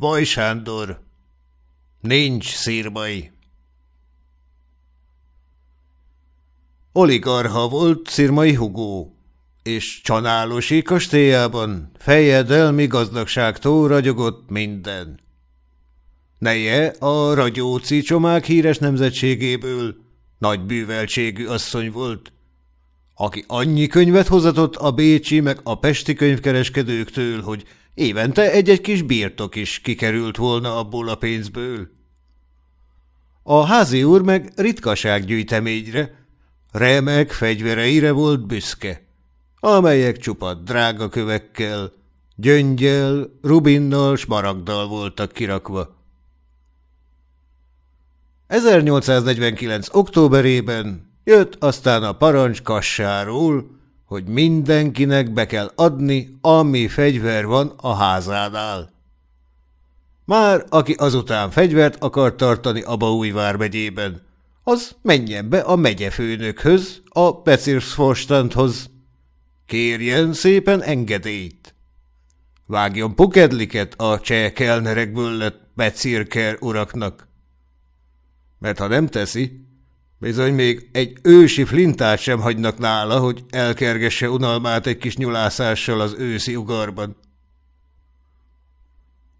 Vaj Sándor. Nincs szírmai. Oligarha volt Szirmai Hugó, és csanálosi kastélyában fejedelmi gazdagságtól ragyogott minden. Neje a ragyóci csomák híres nemzetségéből nagy bűveltségű asszony volt, aki annyi könyvet hozatott a bécsi meg a pesti könyvkereskedőktől, hogy évente egy-egy kis birtok is kikerült volna abból a pénzből. A házi úr meg ritkasággyűjteményre, remek fegyvereire volt büszke, amelyek csupa drága kövekkel, gyöngyel, rubinnal, smaragdal voltak kirakva. 1849. októberében jött aztán a parancs kassáról, hogy mindenkinek be kell adni, ami fegyver van a házánál. Már aki azután fegyvert akar tartani a Baújvár megyében, az menjen be a megyefőnökhöz, a Becirszforstandhoz. Kérjen szépen engedélyt. Vágjon pukedliket a cseh kelnerekből lett Becirker uraknak. Mert ha nem teszi, bizony még egy ősi flintát sem hagynak nála, hogy elkergesse unalmát egy kis nyulászással az őszi ugarban.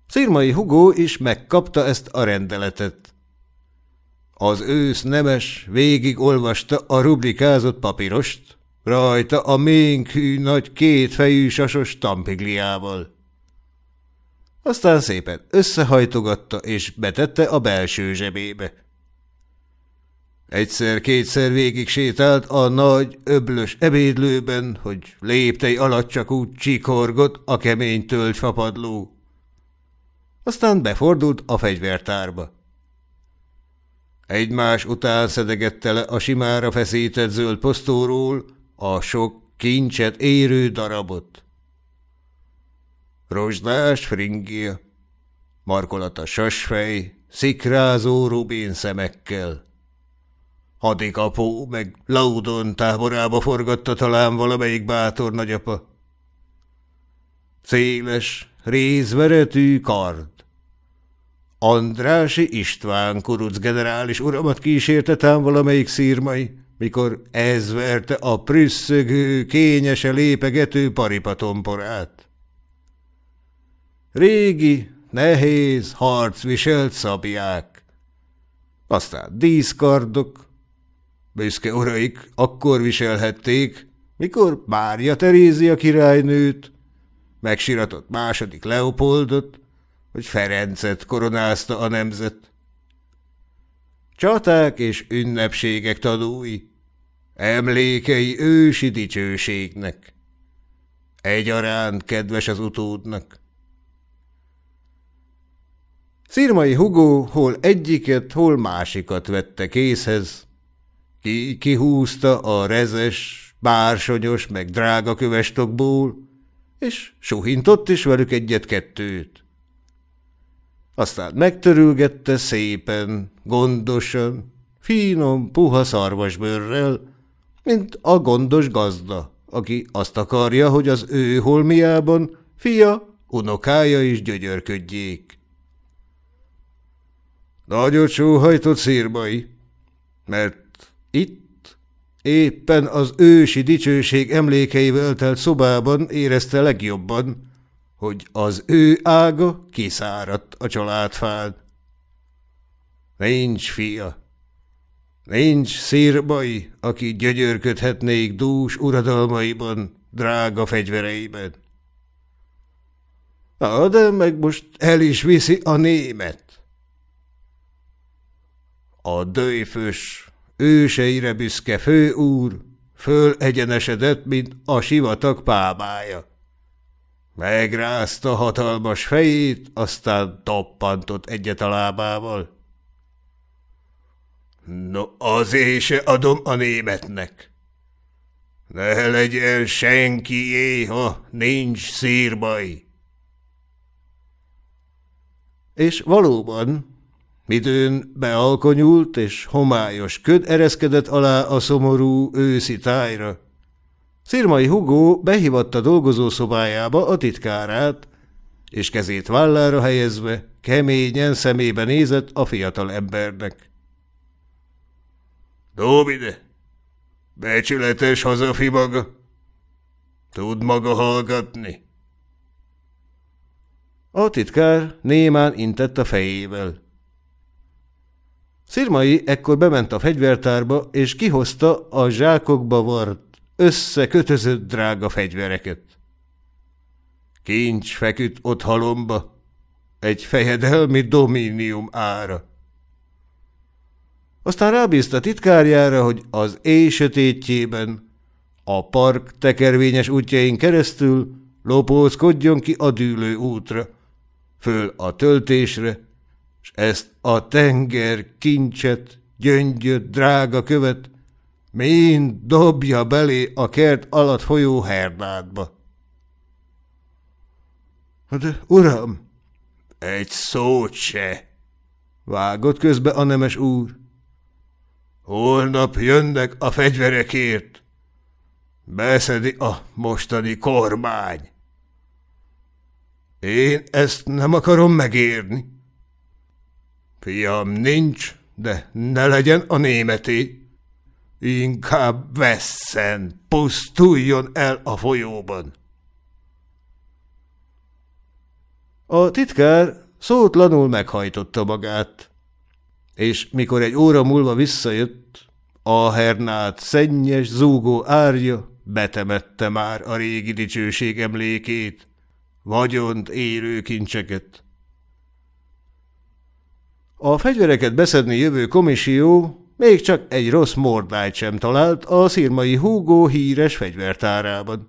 Szirmai Hugó is megkapta ezt a rendeletet. Az ősz nemes végig olvasta a rubrikázott papírost, rajta a ménkű nagy kétfejű sasos tampigliával. Aztán szépen összehajtogatta és betette a belső zsebébe. Egyszer-kétszer végig sétált a nagy, öblös ebédlőben, hogy léptei alatt csak úgy csikorgott a kemény tölgyfapadló. Aztán befordult a fegyvertárba. Egymás után szedegette le a simára feszített zöld posztóról a sok kincset érő darabot. Rozsdás fringia, markolata sasfej, szikrázó rubén szemekkel. Hadikapó meg Laudon táborába forgatta talán valamelyik bátor nagyapa. Széles, rézveretű kard. Andrási István kuruc generális uramat kísérte tám valamelyik szírmai, mikor ez verte a prüsszögő, kényese lépegető paripatomporát. Régi, nehéz, harcviselt szabják. Aztán díszkardok, büszke uraik akkor viselhették, mikor Mária Terézia királynőt, megsiratott második Leopoldot, hogy Ferencet koronázta a nemzet. Csaták és ünnepségek tanúi, emlékei ősi dicsőségnek. Egyaránt kedves az utódnak. Szirmai Hugó hol egyiket, hol másikat vette készhez, ki kihúzta a rezes, bársonyos meg drága kövestokból, és suhintott is velük egyet-kettőt. Aztán megtörülgette szépen, gondosan, finom, puha szarvasbőrrel, mint a gondos gazda, aki azt akarja, hogy az ő holmiában fia, unokája is gyögyörködjék. Nagyot sóhajtott szírbai, mert itt, éppen az ősi dicsőség emlékeivel telt szobában érezte legjobban, hogy az ő ága kiszáradt a családfád. Nincs fia, nincs szírbai, aki gyögyörködhetnék dús uradalmaiban, drága fegyvereiben. Na, de meg most el is viszi a német. A dőfös, őseire büszke főúr föl egyenesedett, mint a sivatag pámája. Megrázta hatalmas fejét, aztán toppantott egyet a lábával. No, azért se adom a németnek. Ne legyen senki ha nincs szírbaj. És valóban Midőn bealkonyult, és homályos köd ereszkedett alá a szomorú őszi tájra. Szirmai Hugó behívatta dolgozószobájába a titkárát, és kezét vállára helyezve keményen szemébe nézett a fiatal embernek. – Dobj ide! Becsületes hazafi maga! Tud maga hallgatni? A titkár némán intett a fejével. Szirmai ekkor bement a fegyvertárba, és kihozta a zsákokba vart, összekötözött drága fegyvereket. Kincs feküdt ott halomba, egy fejedelmi dominium ára. Aztán rábízta titkárjára, hogy az éj sötétjében, a park tekervényes útjain keresztül lopózkodjon ki a dűlő útra, föl a töltésre, és ezt a tenger kincset, gyöngyöt, drága követ mind dobja belé a kert alatt folyó herdádba. De uram, egy szót se, vágott közbe a nemes úr. Holnap jönnek a fegyverekért. Beszedi a mostani kormány. Én ezt nem akarom megérni. Fiam, nincs, de ne legyen a németi. Inkább vesszen, pusztuljon el a folyóban. A titkár szótlanul meghajtotta magát, és mikor egy óra múlva visszajött, a hernát szennyes, zúgó árja betemette már a régi dicsőség emlékét, vagyont érő kincseket. A fegyvereket beszedni jövő komisió még csak egy rossz mordájt sem talált a szirmai húgó híres fegyvertárában.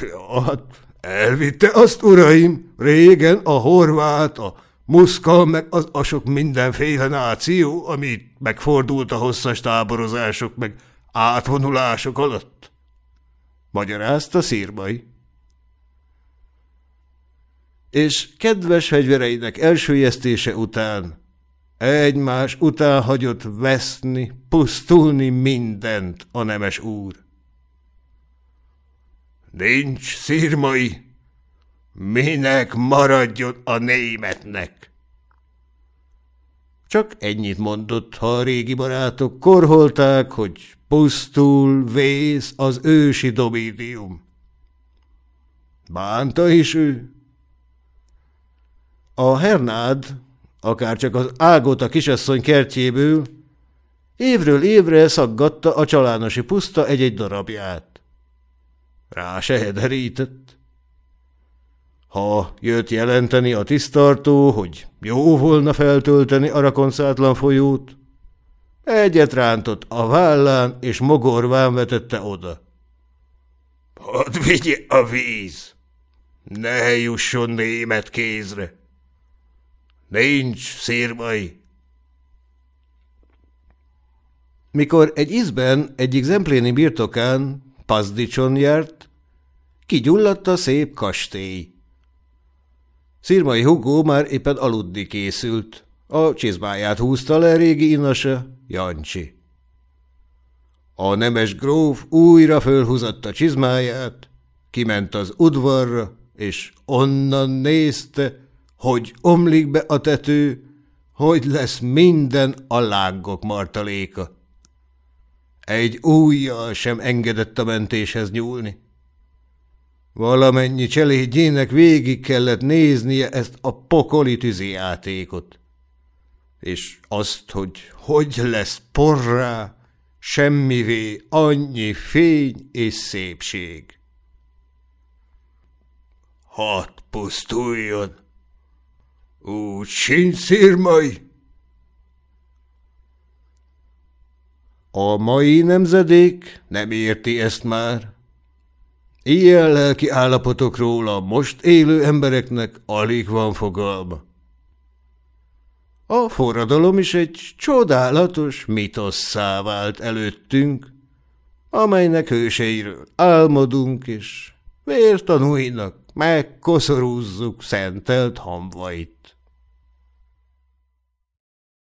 Ja, hát elvitte azt, uraim, régen a horvát, a muszka, meg az asok mindenféle náció, amit megfordult a hosszas táborozások, meg átvonulások alatt. Magyarázta szírmai és kedves fegyvereinek elsőjeztése után egymás után hagyott veszni, pusztulni mindent a nemes úr. Nincs szírmai, minek maradjon a németnek? Csak ennyit mondott, ha a régi barátok korholták, hogy pusztul, vész az ősi domídium. Bánta is ő, a hernád, akárcsak az ágot a kisasszony kertjéből, évről évre szaggatta a csalánosi puszta egy-egy darabját. Rá se hederített. Ha jött jelenteni a tisztartó, hogy jó volna feltölteni a rakonszátlan folyót, egyet rántott a vállán, és mogorván vetette oda. Hadd vigye a víz! Ne jusson német kézre! Nincs szírmai. Mikor egy ízben egyik zempléni birtokán, Pazdicson járt, kigyulladt a szép kastély. Szirmai Hugó már éppen aludni készült. A csizmáját húzta le régi inasa, Jancsi. A nemes gróf újra fölhúzatta csizmáját, kiment az udvarra, és onnan nézte, hogy omlik be a tető, hogy lesz minden a lángok martaléka. Egy újjal sem engedett a mentéshez nyúlni. Valamennyi cselédjének végig kellett néznie ezt a pokoli tűzi játékot. És azt, hogy hogy lesz porrá, semmivé annyi fény és szépség. Hadd pusztuljon! Úgy sincs szírmai. A mai nemzedék nem érti ezt már. Ilyen lelki állapotokról a most élő embereknek alig van fogalma. A forradalom is egy csodálatos mitosszá vált előttünk, amelynek hőseiről álmodunk, és vértanúinak megkoszorúzzuk szentelt hamvait.